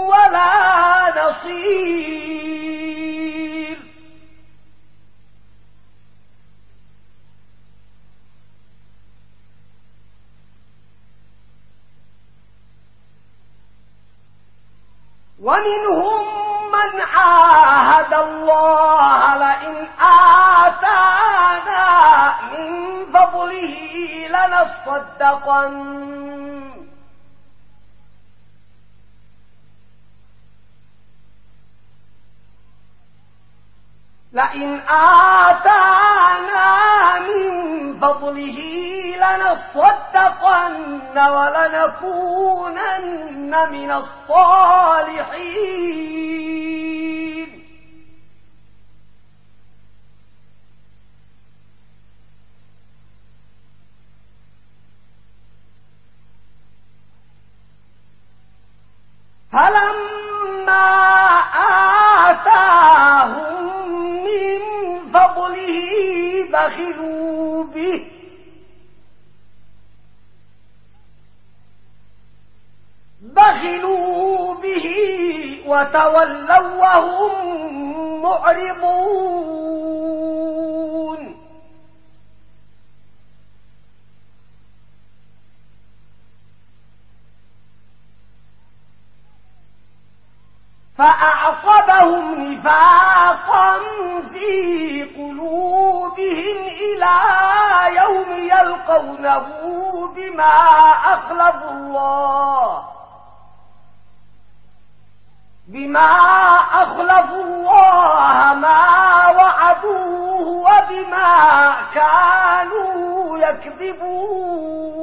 ولا نصير ومنهم من عاهد الله لئن آتانا من فضله لنصدقن. لئن آتانا من فضله لنصدقن ولنكونن من الصالحين. فلما آتاهم من فضله بخلوا به. بخلوا به وتولوا وهم معرضون. فأعقبهم نفاقا في قلوبهم إلى يوم يلقونه بما أخلفوا الله بما أخلفوا الله ما وعدوه وبما كانوا يكذبون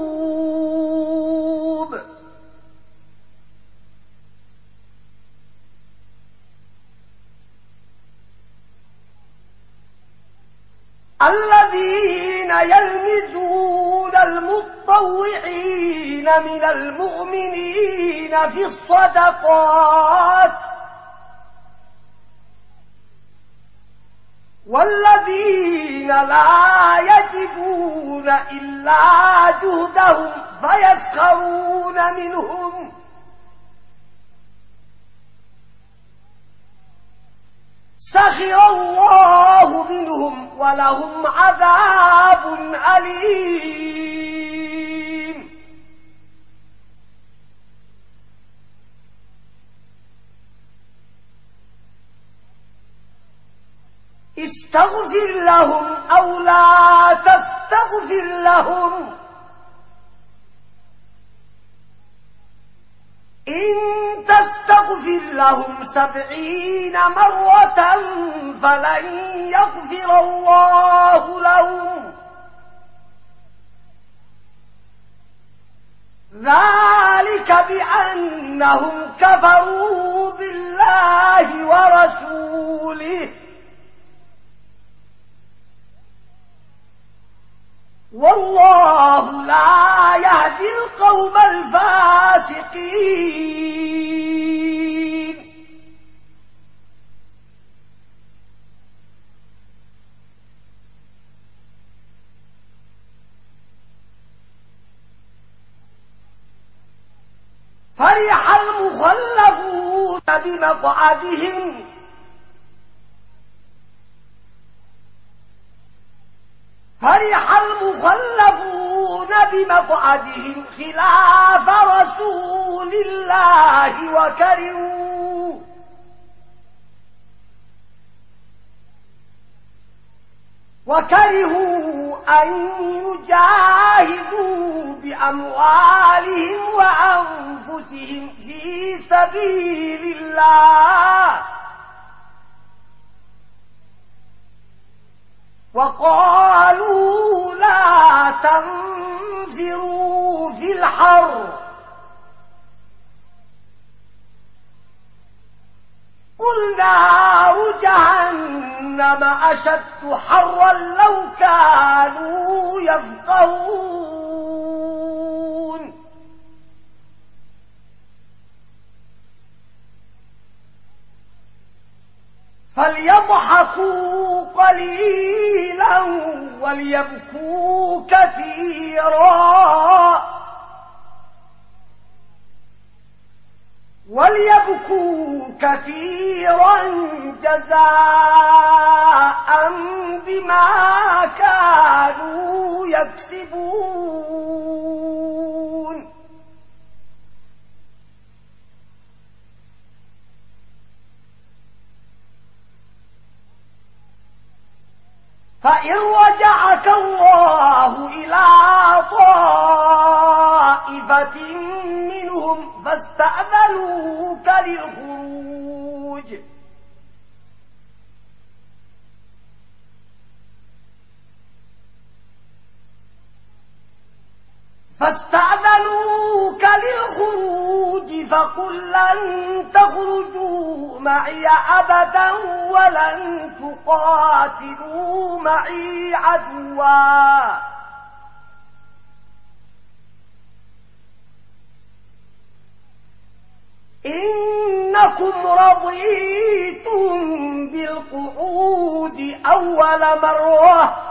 الذين يلمزون المطوعين من المؤمنين في الصدقات والذين لا يجدون إلا جهدهم فيسخرون منهم سخر الله منهم ولهم عذاب أليم. استغفر لهم أو لا تستغفر لهم. إن تستغفر لهم سبعين مرة فلن يغفر الله لهم. ذلك بأنهم كفروا بالله ورسوله. والله لا يهدي القوم الفاسقين. فرح المخلفون بمقعدهم. فرح المخلفون بمقعدهم خلاف رسول الله وكرهوا وكرهوا أن يجاهدوا بأموالهم وأنفسهم في سبيل الله وقالوا لا تنفروا في الحر. قل نار جهنم أشد حرا لو كانوا يفقهون. فليضحكوا قليلا وليبكوا كثيرا وليبكوا كثيرا جزاء بما كانوا يكسبون فإن رجعك الله إلى طائفة منهم فاستأذنوك للخروج فاستأذنوك للخروج فقل لن تخرجوا معي أبدا ولن تقاتلوا معي عدوا. إنكم رضيتم بالقعود أول مرة.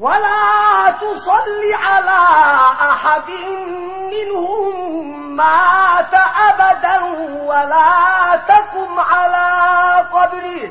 ولا تصل على أحد منهم مات أبدا ولا تقم على قبره.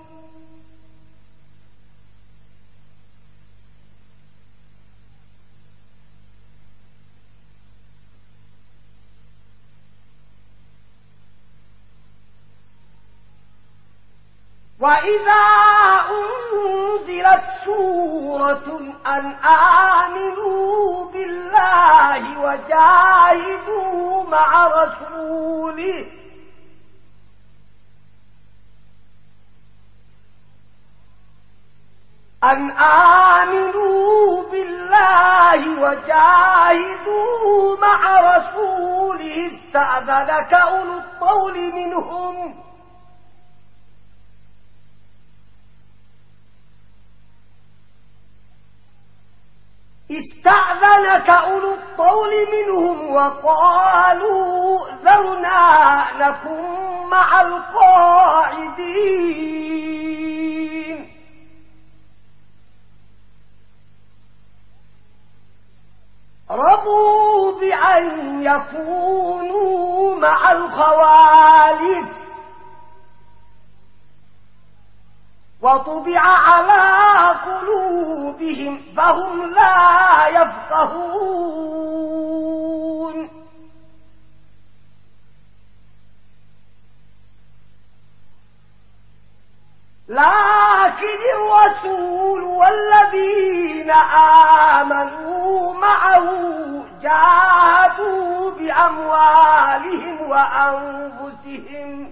وإذا أنزلت سورة أن آمنوا بالله وجاهدوا مع رسوله أن آمنوا بالله وجاهدوا مع رسوله استأذنك أولو الطول منهم استعذنك أولو الطول منهم وقالوا ذرنا لكم مع القاعدين. رضوا بأن يكونوا مع الخوالف. وطبع على قلوبهم فهم لا يفقهون لكن الرسول والذين آمنوا معه جاهدوا بأموالهم وأنفسهم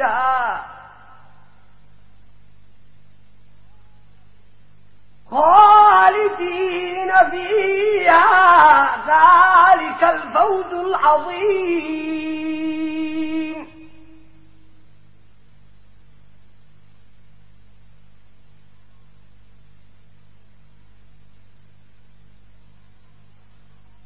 فيها خالدين فيها ذلك الفوز العظيم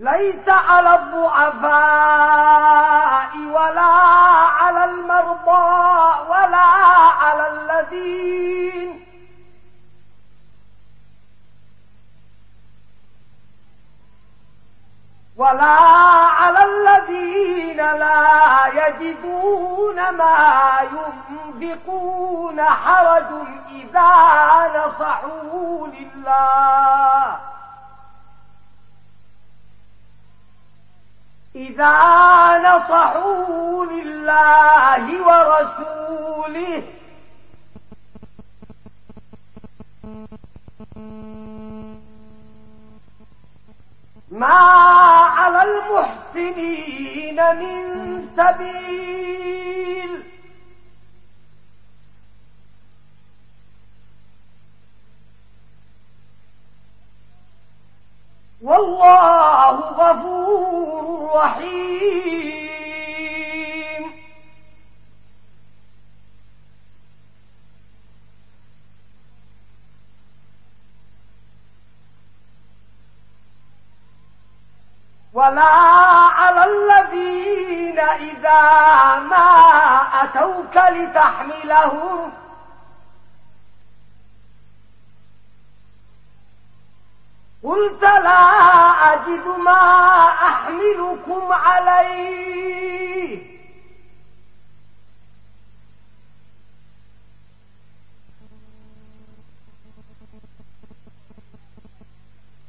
ليس على الضعفاء ولا على المرضى ولا على الذين ولا على الذين لا يجدون ما ينفقون حرج إذا نصحوا لله إذا نصحوا لله ورسوله ما على المحسنين من سبيل والله رحيم ولا على الذين إذا ما أتوك لتحملهم قلت لا أجد ما أحملكم عليه.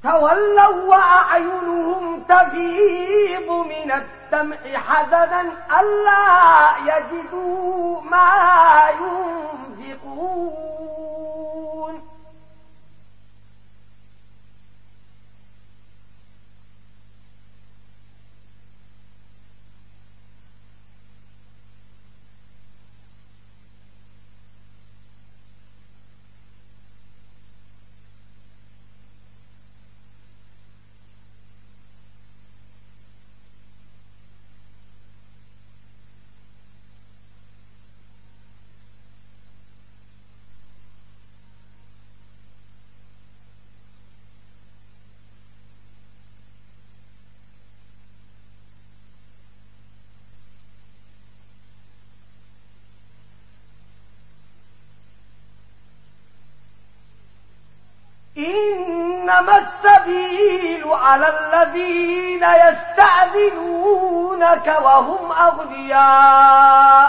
تولوا وأعينهم تفيض من التمع حزنا ألا يجدوا ما ينفقون. إنما السبيل على الذين يستعذنونك وهم أغنياء.